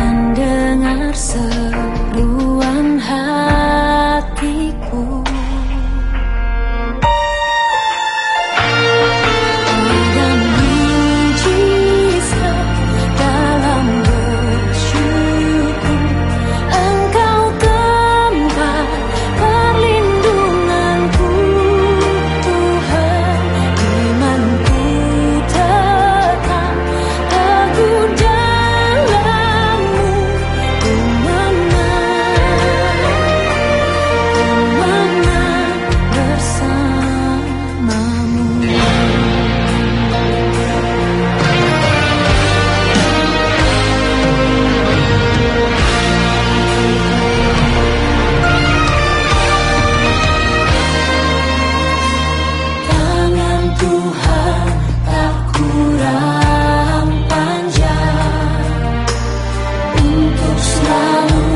mendengar seru. Slow.